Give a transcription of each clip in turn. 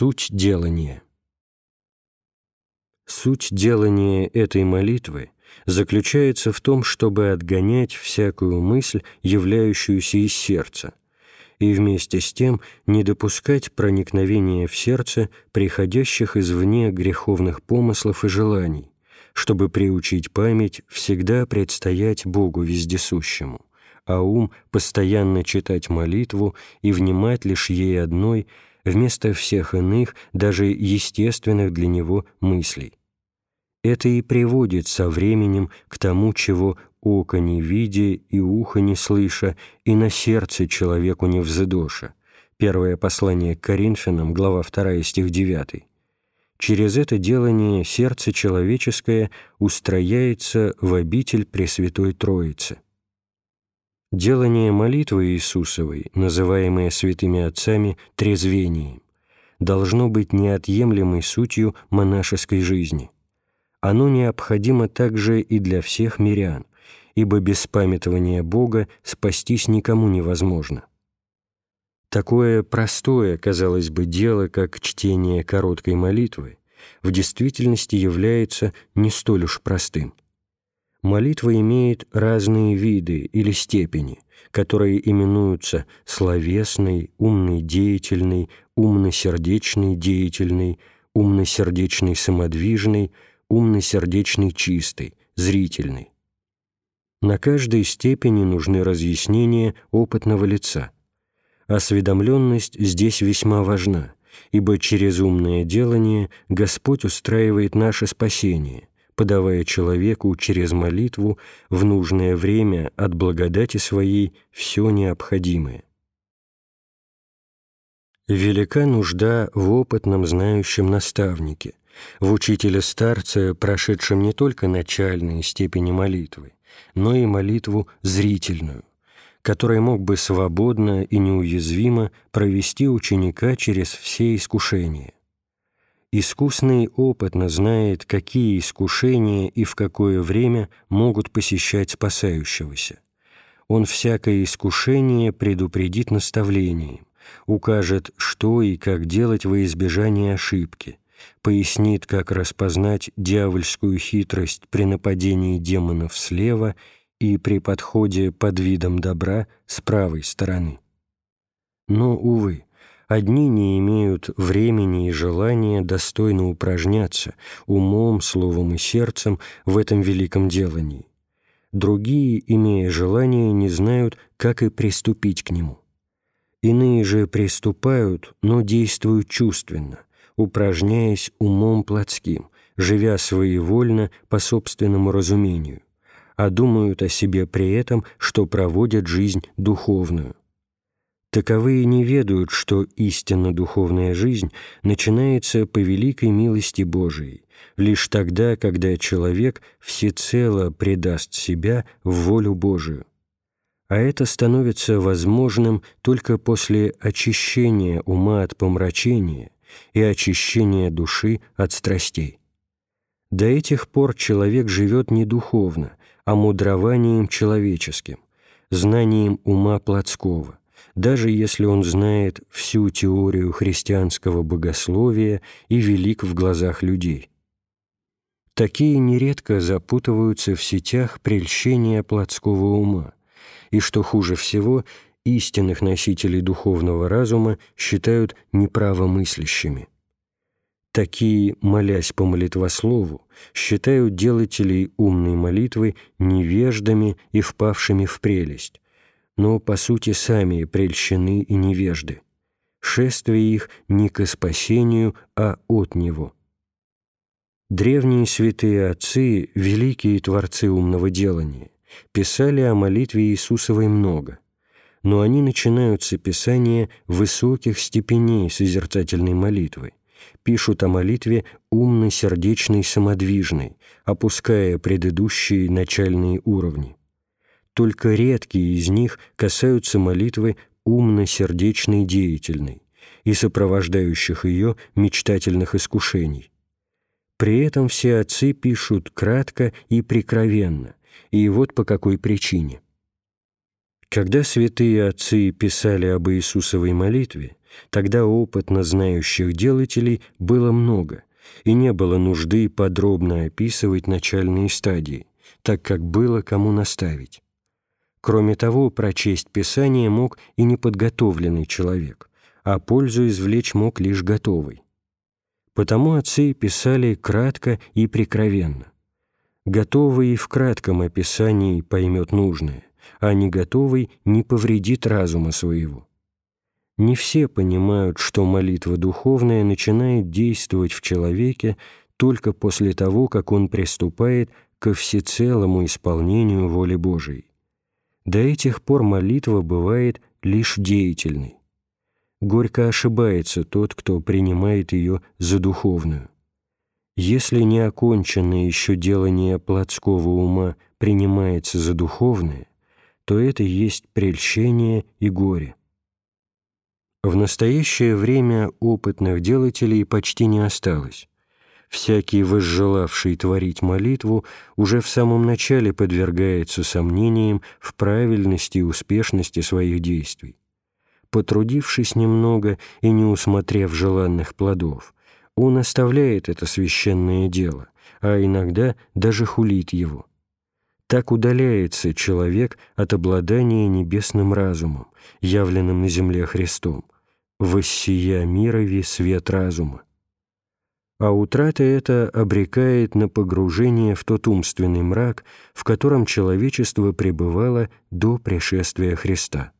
Суть делания. Суть делания этой молитвы заключается в том, чтобы отгонять всякую мысль, являющуюся из сердца, и вместе с тем не допускать проникновения в сердце приходящих извне греховных помыслов и желаний, чтобы приучить память всегда предстоять Богу Вездесущему, а ум постоянно читать молитву и внимать лишь ей одной – вместо всех иных, даже естественных для него мыслей. Это и приводит со временем к тому, чего око не видя и ухо не слыша, и на сердце человеку не взыдоша. Первое послание к Коринфянам, глава 2, стих 9. Через это делание сердце человеческое устрояется в обитель Пресвятой Троицы. Делание молитвы Иисусовой, называемое святыми отцами трезвением, должно быть неотъемлемой сутью монашеской жизни. Оно необходимо также и для всех мирян, ибо без памятования Бога спастись никому невозможно. Такое простое, казалось бы, дело, как чтение короткой молитвы, в действительности является не столь уж простым – молитва имеет разные виды или степени, которые именуются словесной, умной деятельной, умно-сердечной деятельной, умно-сердечной самодвижной, умно-сердечной чистой, зрительной. На каждой степени нужны разъяснения опытного лица. Осведомленность здесь весьма важна, ибо через умное делание Господь устраивает наше спасение, подавая человеку через молитву в нужное время от благодати своей все необходимое. Велика нужда в опытном знающем наставнике, в учителе-старце, прошедшем не только начальные степени молитвы, но и молитву зрительную, который мог бы свободно и неуязвимо провести ученика через все искушения, Искусный опытно знает, какие искушения и в какое время могут посещать спасающегося. Он всякое искушение предупредит наставлением, укажет, что и как делать во избежание ошибки, пояснит, как распознать дьявольскую хитрость при нападении демонов слева и при подходе под видом добра с правой стороны. Но, увы, Одни не имеют времени и желания достойно упражняться умом, словом и сердцем в этом великом делании. Другие, имея желание, не знают, как и приступить к нему. Иные же приступают, но действуют чувственно, упражняясь умом плотским, живя своевольно по собственному разумению, а думают о себе при этом, что проводят жизнь духовную. Таковые не ведают, что истинно духовная жизнь начинается по великой милости Божией, лишь тогда, когда человек всецело предаст себя в волю Божию. А это становится возможным только после очищения ума от помрачения и очищения души от страстей. До этих пор человек живет не духовно, а мудрованием человеческим, знанием ума плотского, даже если он знает всю теорию христианского богословия и велик в глазах людей. Такие нередко запутываются в сетях прельщения плотского ума, и, что хуже всего, истинных носителей духовного разума считают неправомыслящими. Такие, молясь по молитвослову, считают делателей умной молитвы невеждами и впавшими в прелесть, но по сути сами прельщены и невежды. Шествие их не к спасению, а от него. Древние святые отцы, великие творцы умного делания, писали о молитве Иисусовой много, но они начинают с описания высоких степеней созерцательной молитвы, пишут о молитве умно-сердечной самодвижной, опуская предыдущие начальные уровни только редкие из них касаются молитвы умно-сердечной деятельной и сопровождающих ее мечтательных искушений. При этом все отцы пишут кратко и прикровенно, и вот по какой причине. Когда святые отцы писали об Иисусовой молитве, Тогда опытно знающих делателей было много, и не было нужды подробно описывать начальные стадии, так как было кому наставить. Кроме того, прочесть Писание мог и неподготовленный человек, а пользу извлечь мог лишь готовый. Потому отцы писали кратко и прикровенно. Готовый и в кратком описании поймет нужное, а не готовый не повредит разума своего. Не все понимают, что молитва духовная начинает действовать в человеке только после того, как он приступает ко всецелому исполнению воли Божией. До этих пор молитва бывает лишь деятельной. Горько ошибается тот, кто принимает ее за духовную. Если неоконченное еще делание плотского ума принимается за духовное, то это есть прельщение и горе. В настоящее время опытных делателей почти не осталось. Всякий, возжелавший творить молитву, уже в самом начале подвергается сомнениям в правильности и успешности своих действий. Потрудившись немного и не усмотрев желанных плодов, он оставляет это священное дело, а иногда даже хулит его. Так удаляется человек от обладания небесным разумом, явленным на земле Христом, «Воссия мирови свет разума». А утрата эта обрекает на погружение в тот умственный мрак, в котором человечество пребывало до пришествия Христа.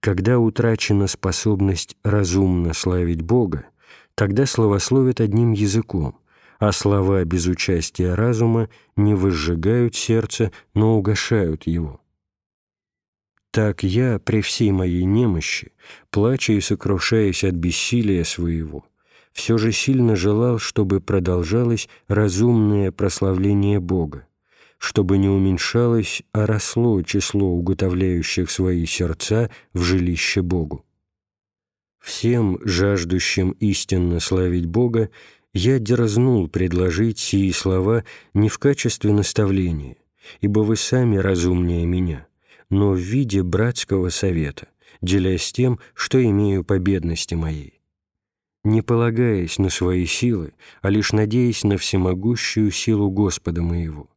Когда утрачена способность разумно славить Бога, тогда славословят одним языком, а слова без участия разума не возжигают сердце, но угошают его. Так я, при всей моей немощи, плача и сокрушаясь от бессилия своего, все же сильно желал, чтобы продолжалось разумное прославление Бога, чтобы не уменьшалось, а росло число уготовляющих свои сердца в жилище Богу. Всем, жаждущим истинно славить Бога, я дерзнул предложить сии слова не в качестве наставления, ибо вы сами разумнее меня, но в виде братского совета, делясь тем, что имею по бедности моей. Не полагаясь на свои силы, а лишь надеясь на всемогущую силу Господа моего,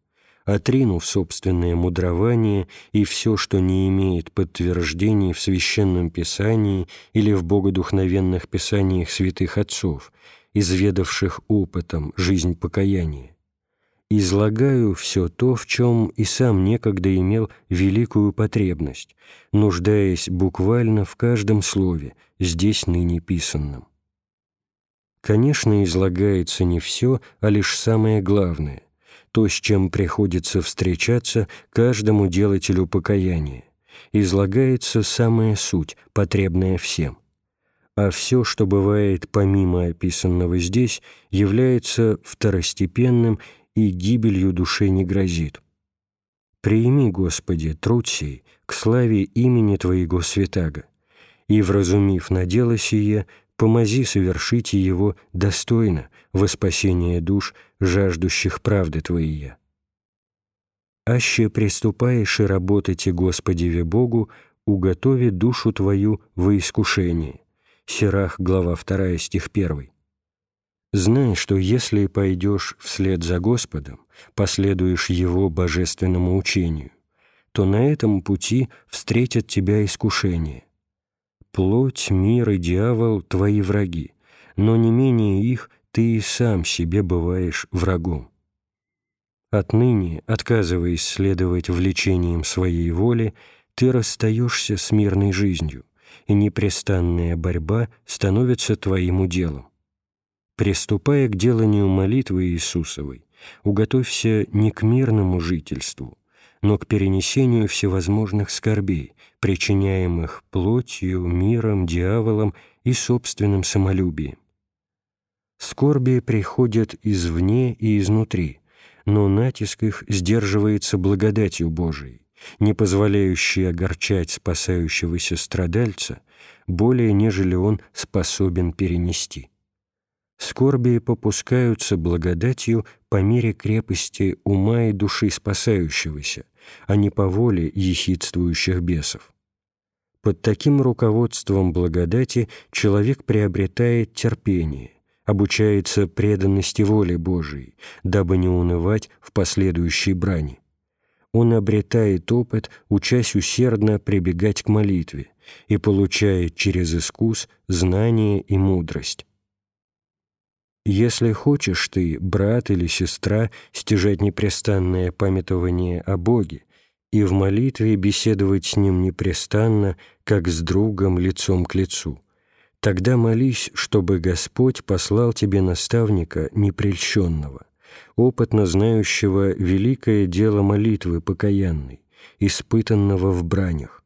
отринув собственное мудрование и все, что не имеет подтверждений в Священном Писании или в богодухновенных писаниях святых отцов, изведавших опытом жизнь покаяния, излагаю все то, в чем и сам некогда имел великую потребность, нуждаясь буквально в каждом слове, здесь ныне писанном. Конечно, излагается не все, а лишь самое главное, то, с чем приходится встречаться каждому делателю покаяния. Излагается самая суть, потребная всем. А все, что бывает помимо описанного здесь, является второстепенным и гибелью души не грозит. Прими, Господи, труд сей к славе имени Твоего святаго, и, вразумив на дело сие, помози совершить его достойно во спасение душ, жаждущих правды Твоей. Аще приступаешь и работайте Господеве Богу, уготови душу Твою во искушение. Сирах, глава 2, стих 1. Знай, что если пойдешь вслед за Господом, последуешь Его божественному учению, то на этом пути встретят тебя искушения. Плоть, мир и дьявол — твои враги, но не менее их ты и сам себе бываешь врагом. Отныне, отказываясь следовать влечениям своей воли, ты расстаешься с мирной жизнью, и непрестанная борьба становится твоим уделом. Приступая к деланию молитвы Иисусовой, уготовься не к мирному жительству, но к перенесению всевозможных скорбей, причиняемых плотью, миром, дьяволом и собственным самолюбием. Скорби приходят извне и изнутри, но натиск их сдерживается благодатью Божией, не позволяющей огорчать спасающегося страдальца более, нежели он способен перенести скорби попускаются благодатью по мере крепости ума и души спасающегося, а не по воле ехидствующих бесов. Под таким руководством благодати человек приобретает терпение, обучается преданности воле Божией, дабы не унывать в последующей брани. Он обретает опыт, учась усердно прибегать к молитве, и получает через искус знание и мудрость. Если хочешь ты, брат или сестра, стяжать непрестанное памятование о Боге и в молитве беседовать с Ним непрестанно, как с другом лицом к лицу, тогда молись, чтобы Господь послал тебе наставника непрельщенного, опытно знающего великое дело молитвы покаянной, испытанного в бранях.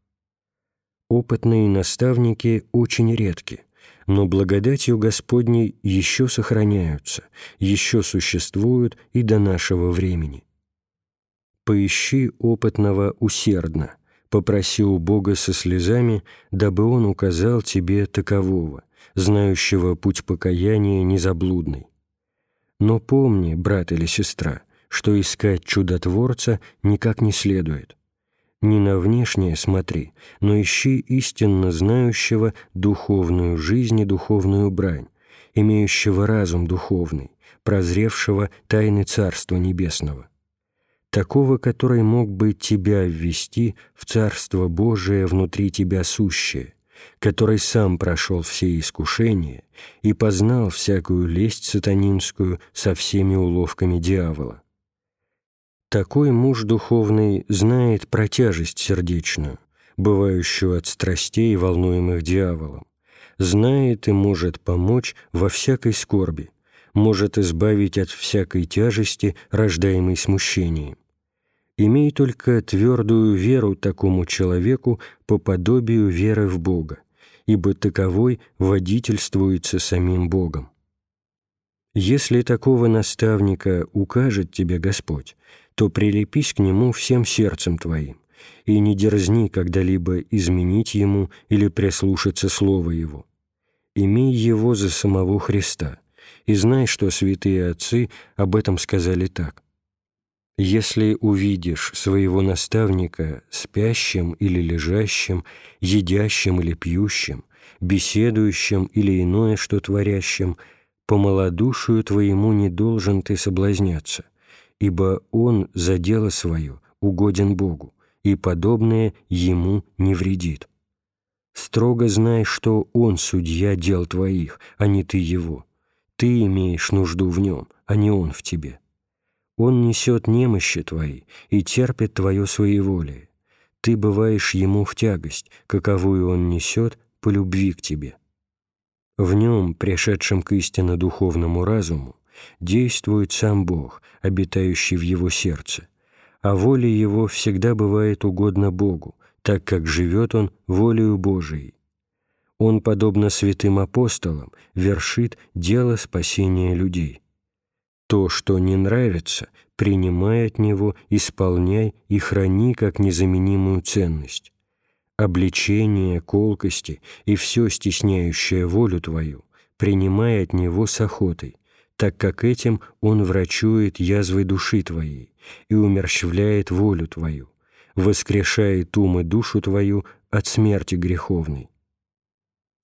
Опытные наставники очень редки – но благодатью Господней еще сохраняются, еще существуют и до нашего времени. Поищи опытного усердно, попроси у Бога со слезами, дабы Он указал тебе такового, знающего путь покаяния незаблудный. Но помни, брат или сестра, что искать чудотворца никак не следует. Не на внешнее смотри, но ищи истинно знающего духовную жизнь и духовную брань, имеющего разум духовный, прозревшего тайны Царства Небесного. Такого, который мог бы тебя ввести в Царство Божие внутри тебя сущее, который сам прошел все искушения и познал всякую лесть сатанинскую со всеми уловками дьявола. Такой муж духовный знает про тяжесть сердечную, бывающую от страстей, волнуемых дьяволом, знает и может помочь во всякой скорби, может избавить от всякой тяжести, рождаемой смущением. Имей только твердую веру такому человеку по подобию веры в Бога, ибо таковой водительствуется самим Богом. Если такого наставника укажет тебе Господь, то прилепись к нему всем сердцем твоим, и не дерзни когда-либо изменить ему или прислушаться слову его. Имей его за самого Христа, и знай, что святые отцы об этом сказали так. «Если увидишь своего наставника спящим или лежащим, едящим или пьющим, беседующим или иное что творящим, по малодушию твоему не должен ты соблазняться, ибо он за дело свое угоден Богу, и подобное ему не вредит. Строго знай, что он судья дел твоих, а не ты его. Ты имеешь нужду в нем, а не он в тебе. Он несет немощи твои и терпит твое своеволие. Ты бываешь ему в тягость, каковую он несет по любви к тебе. В нем, пришедшем к истинно духовному разуму, действует сам Бог, обитающий в его сердце, а воля его всегда бывает угодна Богу, так как живет он волею Божией. Он, подобно святым апостолам, вершит дело спасения людей. То, что не нравится, принимай от него, исполняй и храни как незаменимую ценность. Обличение, колкости и все стесняющее волю твою принимай от него с охотой, так как этим Он врачует язвой души твоей и умерщвляет волю твою, воскрешает ум и душу твою от смерти греховной.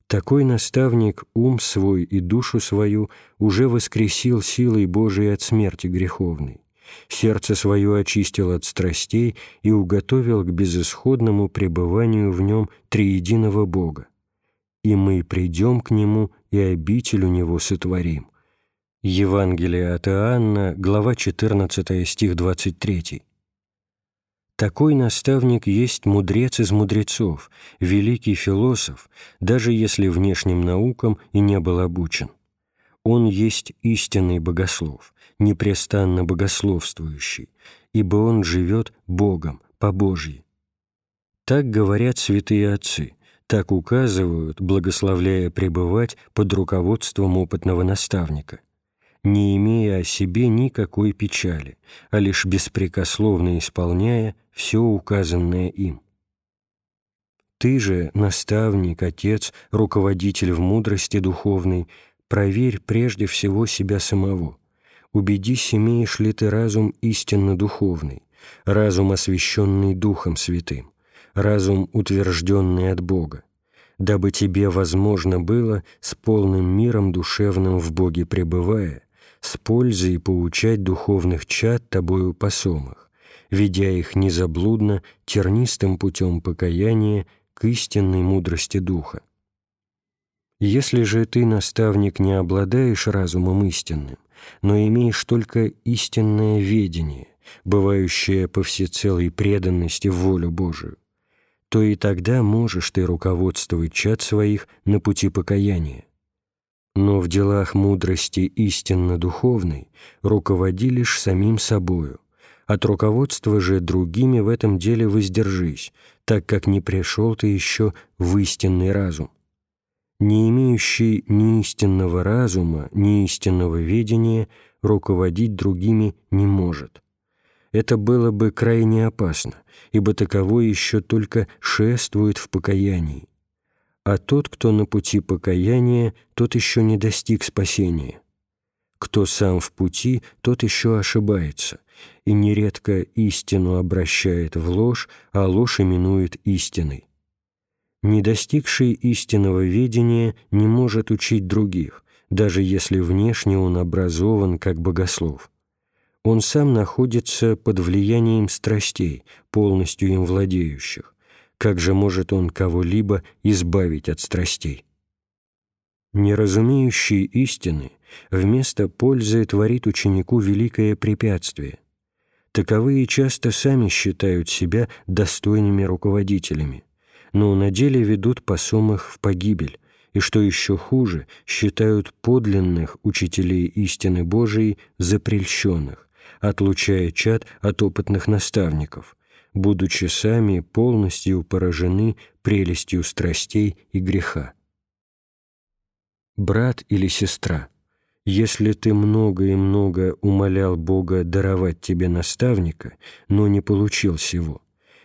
Такой наставник ум свой и душу свою уже воскресил силой Божией от смерти греховной, сердце свое очистил от страстей и уготовил к безысходному пребыванию в нем триединого Бога. И мы придем к Нему и обитель у Него сотворим. Евангелие от Иоанна, глава 14, стих 23. Такой наставник есть мудрец из мудрецов, великий философ, даже если внешним наукам и не был обучен. Он есть истинный богослов, непрестанно богословствующий, ибо он живет Богом, по Божьи. Так говорят святые отцы, так указывают, благословляя пребывать под руководством опытного наставника – не имея о себе никакой печали, а лишь беспрекословно исполняя все указанное им. Ты же, наставник, отец, руководитель в мудрости духовной, проверь прежде всего себя самого. Убедись, имеешь ли ты разум истинно духовный, разум, освященный Духом Святым, разум, утвержденный от Бога, дабы тебе возможно было с полным миром душевным в Боге пребывая, с пользой поучать духовных чад тобою посомых, ведя их незаблудно тернистым путем покаяния к истинной мудрости Духа. Если же ты, наставник, не обладаешь разумом истинным, но имеешь только истинное ведение, бывающее по всецелой преданности в волю Божию, то и тогда можешь ты руководствовать чад своих на пути покаяния. Но в делах мудрости истинно духовной руководи лишь самим собою, от руководства же другими в этом деле воздержись, так как не пришел ты еще в истинный разум. Не имеющий ни истинного разума, ни истинного ведения руководить другими не может это было бы крайне опасно, ибо таковой еще только шествует в покаянии. А тот, кто на пути покаяния, тот еще не достиг спасения. Кто сам в пути, тот еще ошибается, и нередко истину обращает в ложь, а ложь именует истиной. Не достигший истинного ведения не может учить других, даже если внешне он образован как богослов он сам находится под влиянием страстей, полностью им владеющих. Как же может он кого-либо избавить от страстей? Неразумеющий истины вместо пользы творит ученику великое препятствие. Таковые часто сами считают себя достойными руководителями, но на деле ведут посомых в погибель, и, что еще хуже, считают подлинных учителей истины Божией запрельщенных, отлучая чад от опытных наставников, будучи сами полностью поражены прелестью страстей и греха. Брат или сестра, если ты много и много умолял Бога даровать тебе наставника, но не получил сего,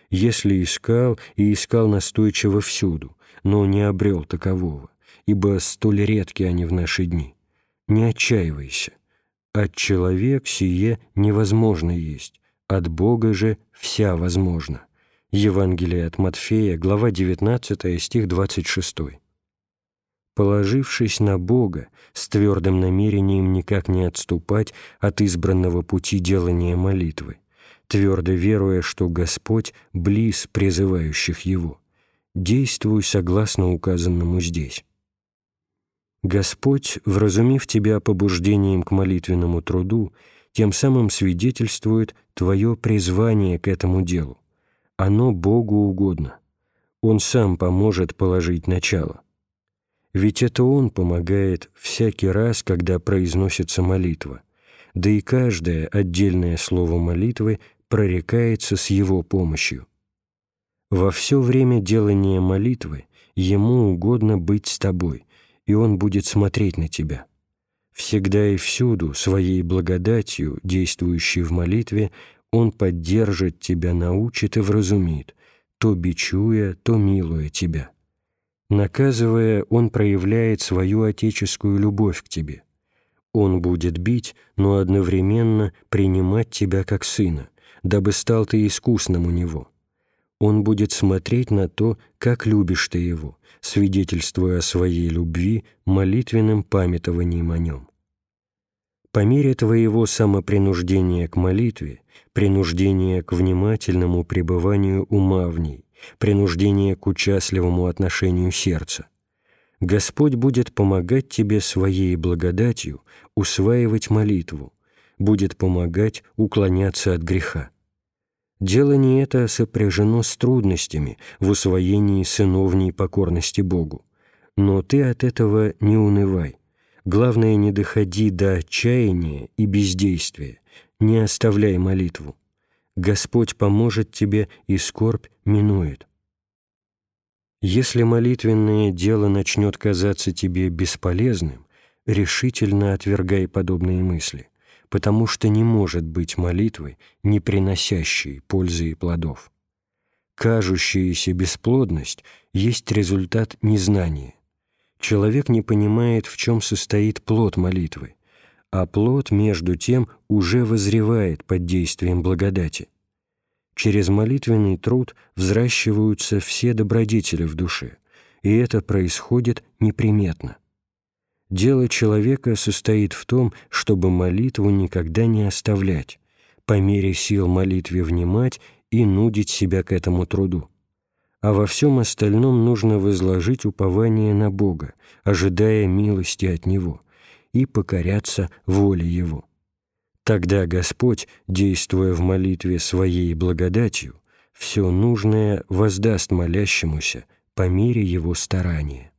если искал и искал настойчиво всюду, но не обрел такового, ибо столь редки они в наши дни, не отчаивайся – от человек сие невозможно есть, от Бога же вся возможна. Евангелие от Матфея, глава 19, стих 26. Положившись на Бога, с твердым намерением никак не отступать от избранного пути делания молитвы, твердо веруя, что Господь близ призывающих Его, действуй согласно указанному здесь. Господь, вразумив тебя побуждением к молитвенному труду, тем самым свидетельствует твое призвание к этому делу. Оно Богу угодно. Он сам поможет положить начало. Ведь это Он помогает всякий раз, когда произносится молитва, да и каждое отдельное слово молитвы прорекается с Его помощью. Во все время делания молитвы Ему угодно быть с тобой, и Он будет смотреть на тебя. Всегда и всюду своей благодатью, действующей в молитве, Он поддержит тебя, научит и вразумит, то бичуя, то милуя тебя. Наказывая, Он проявляет свою отеческую любовь к тебе. Он будет бить, но одновременно принимать тебя как сына, дабы стал ты искусным у Него. Он будет смотреть на то, как любишь ты Его, свидетельствуя о своей любви молитвенным памятованием о нем. По мере твоего самопринуждения к молитве, принуждения к внимательному пребыванию ума в ней, принуждения к участливому отношению сердца, Господь будет помогать тебе своей благодатью усваивать молитву, будет помогать уклоняться от греха. Делание это сопряжено с трудностями в усвоении сыновней покорности Богу. Но ты от этого не унывай. Главное, не доходи до отчаяния и бездействия, не оставляй молитву. Господь поможет тебе, и скорбь минует. Если молитвенное дело начнет казаться тебе бесполезным, решительно отвергай подобные мысли потому что не может быть молитвы, не приносящей пользы и плодов. Кажущаяся бесплодность есть результат незнания. Человек не понимает, в чем состоит плод молитвы, а плод, между тем, уже возревает под действием благодати. Через молитвенный труд взращиваются все добродетели в душе, и это происходит неприметно. Дело человека состоит в том, чтобы молитву никогда не оставлять, по мере сил молитве внимать и нудить себя к этому труду. А во всем остальном нужно возложить упование на Бога, ожидая милости от Него, и покоряться воле Его. Тогда Господь, действуя в молитве Своей благодатью, все нужное воздаст молящемуся по мере его старания.